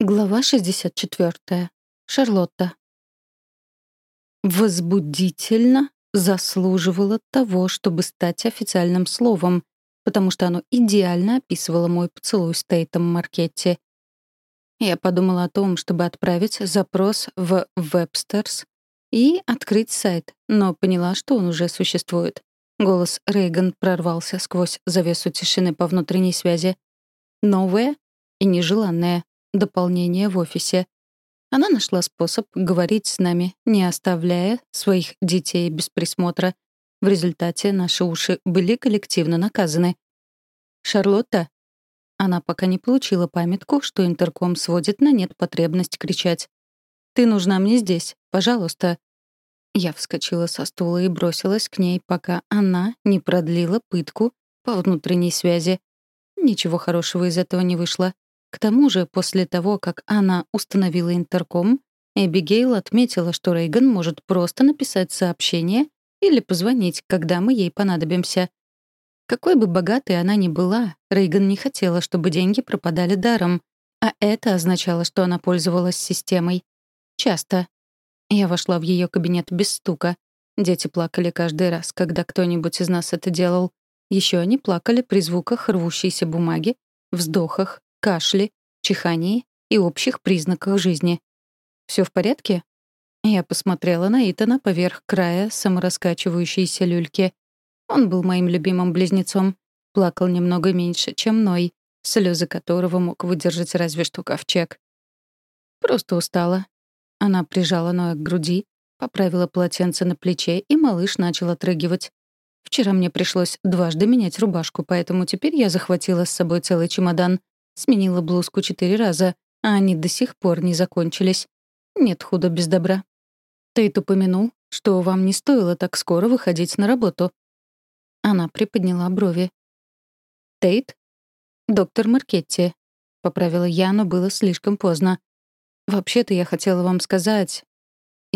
Глава 64. Шарлотта. «Возбудительно» заслуживало того, чтобы стать официальным словом, потому что оно идеально описывало мой поцелуй с Тейтом Маркетти. Я подумала о том, чтобы отправить запрос в Webster's и открыть сайт, но поняла, что он уже существует. Голос Рейган прорвался сквозь завесу тишины по внутренней связи. Новое и нежеланное дополнение в офисе. Она нашла способ говорить с нами, не оставляя своих детей без присмотра. В результате наши уши были коллективно наказаны. «Шарлотта?» Она пока не получила памятку, что интерком сводит на нет потребность кричать. «Ты нужна мне здесь, пожалуйста». Я вскочила со стула и бросилась к ней, пока она не продлила пытку по внутренней связи. Ничего хорошего из этого не вышло. К тому же, после того, как она установила интерком, Эбигейл отметила, что Рейган может просто написать сообщение или позвонить, когда мы ей понадобимся. Какой бы богатой она ни была, Рейган не хотела, чтобы деньги пропадали даром, а это означало, что она пользовалась системой. Часто. Я вошла в ее кабинет без стука. Дети плакали каждый раз, когда кто-нибудь из нас это делал. Еще они плакали при звуках рвущейся бумаги, вздохах, кашле, чихании и общих признаках жизни. Все в порядке?» Я посмотрела на Итана поверх края самораскачивающейся люльки. Он был моим любимым близнецом. Плакал немного меньше, чем Ной, слезы которого мог выдержать разве что ковчег. Просто устала. Она прижала Ноя к груди, поправила полотенце на плече, и малыш начал отрыгивать. Вчера мне пришлось дважды менять рубашку, поэтому теперь я захватила с собой целый чемодан — Сменила блузку четыре раза, а они до сих пор не закончились. Нет худа без добра. Тейт упомянул, что вам не стоило так скоро выходить на работу. Она приподняла брови. «Тейт?» «Доктор Маркетти», — поправила я, но было слишком поздно. «Вообще-то я хотела вам сказать...»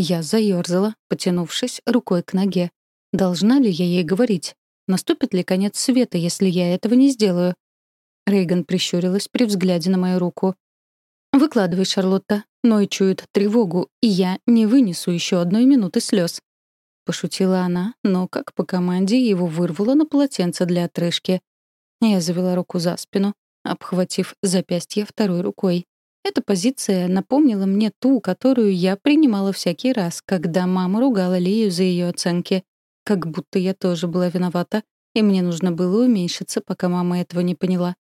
Я заёрзала, потянувшись рукой к ноге. Должна ли я ей говорить? Наступит ли конец света, если я этого не сделаю? Рейган прищурилась при взгляде на мою руку. «Выкладывай, Шарлотта. Ной чует тревогу, и я не вынесу еще одной минуты слез. Пошутила она, но, как по команде, его вырвало на полотенце для отрыжки. Я завела руку за спину, обхватив запястье второй рукой. Эта позиция напомнила мне ту, которую я принимала всякий раз, когда мама ругала Лию за ее оценки. Как будто я тоже была виновата, и мне нужно было уменьшиться, пока мама этого не поняла.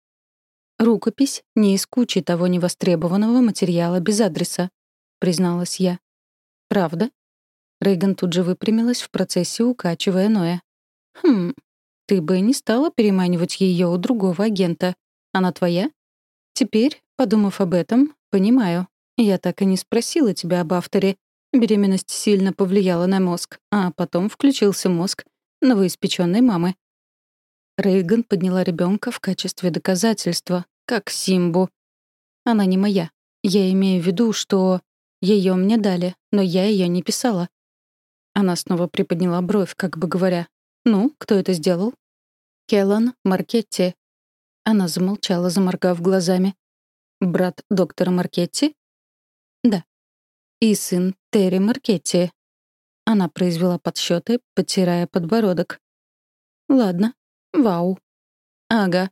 «Рукопись не из кучи того невостребованного материала без адреса», — призналась я. «Правда?» Рейган тут же выпрямилась в процессе, укачивая Ноя. «Хм, ты бы не стала переманивать ее у другого агента. Она твоя?» «Теперь, подумав об этом, понимаю. Я так и не спросила тебя об авторе. Беременность сильно повлияла на мозг, а потом включился мозг новоиспеченной мамы. Рейган подняла ребенка в качестве доказательства, как Симбу. Она не моя. Я имею в виду, что ее мне дали, но я ее не писала. Она снова приподняла бровь, как бы говоря, «Ну, кто это сделал?» «Келлан Маркетти». Она замолчала, заморгав глазами. «Брат доктора Маркетти?» «Да». «И сын Терри Маркетти». Она произвела подсчеты, потирая подбородок. «Ладно, Вау. Ага.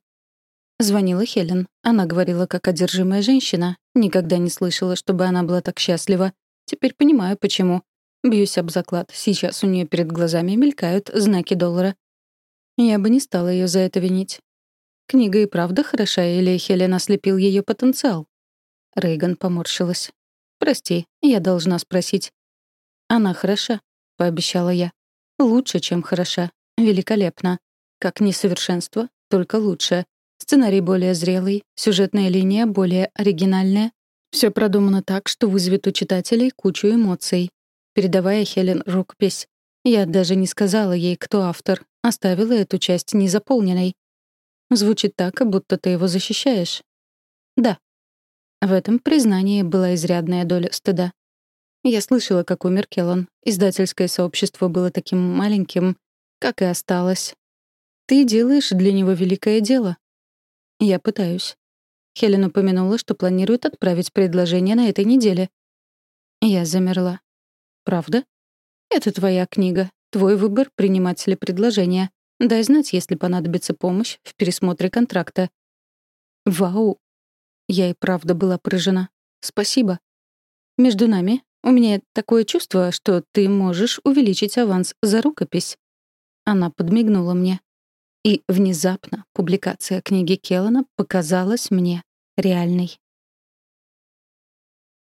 Звонила Хелен. Она говорила, как одержимая женщина. Никогда не слышала, чтобы она была так счастлива. Теперь понимаю, почему. Бьюсь об заклад. Сейчас у нее перед глазами мелькают знаки доллара. Я бы не стала ее за это винить. Книга и правда хороша, или Хелен ослепил ее потенциал? Рейган поморщилась. «Прости, я должна спросить». «Она хороша», — пообещала я. «Лучше, чем хороша. Великолепно. Как несовершенство, только лучше. Сценарий более зрелый, сюжетная линия более оригинальная. Все продумано так, что вызовет у читателей кучу эмоций. Передавая Хелен рукопись, я даже не сказала ей, кто автор, оставила эту часть незаполненной. Звучит так, будто ты его защищаешь. Да. В этом признании была изрядная доля стыда. Я слышала, как умер Келлан. Издательское сообщество было таким маленьким, как и осталось, ты делаешь для него великое дело. Я пытаюсь. Хелен упомянула, что планирует отправить предложение на этой неделе. Я замерла. «Правда?» «Это твоя книга. Твой выбор — принимать ли предложение. Дай знать, если понадобится помощь в пересмотре контракта». «Вау!» Я и правда была поражена. «Спасибо. Между нами у меня такое чувство, что ты можешь увеличить аванс за рукопись». Она подмигнула мне. И внезапно публикация книги Келлана показалась мне реальной.